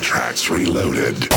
Tracks Reloaded.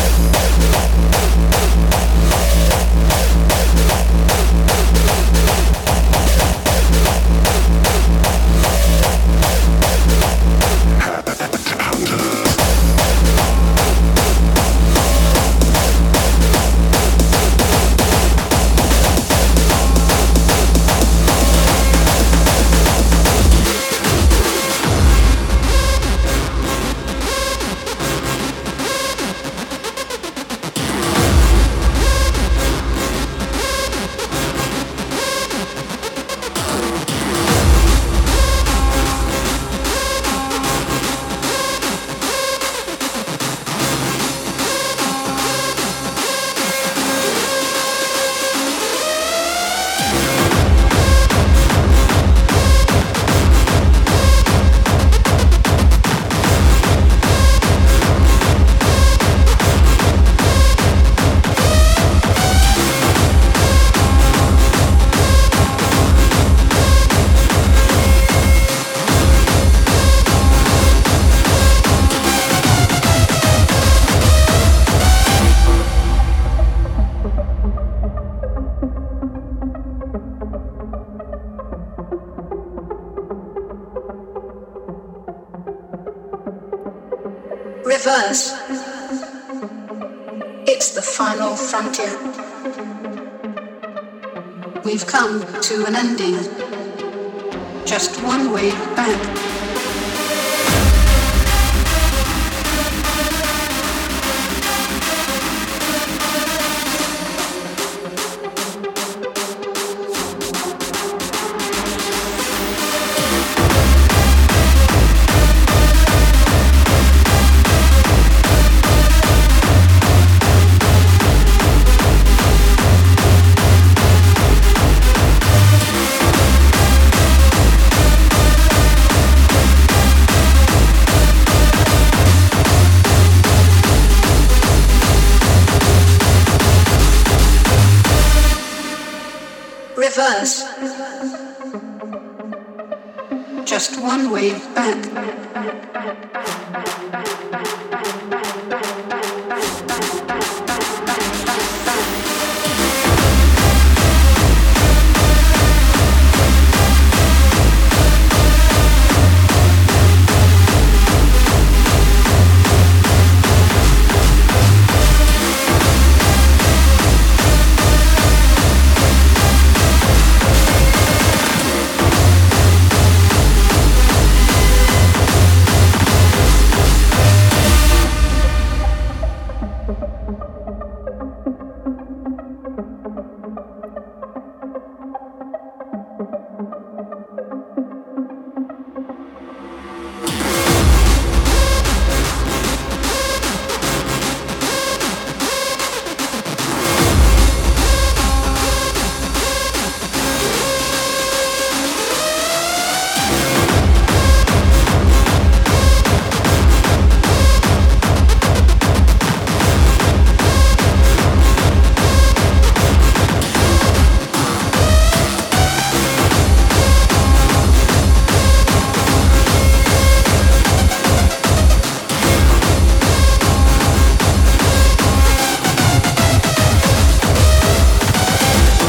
Reverse. It's the final frontier. We've come to an ending. Just one way back. Reverse. Just one wave back.